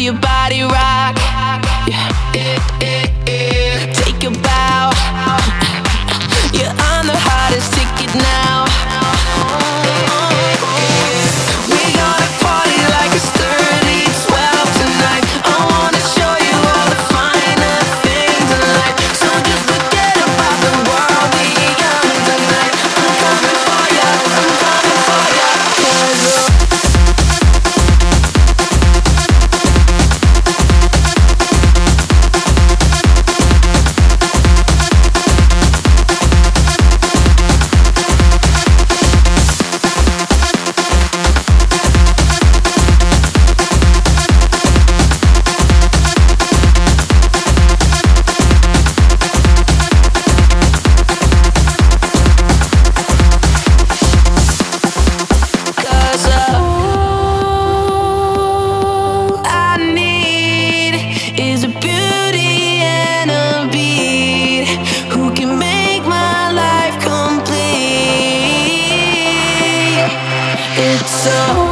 your body right. so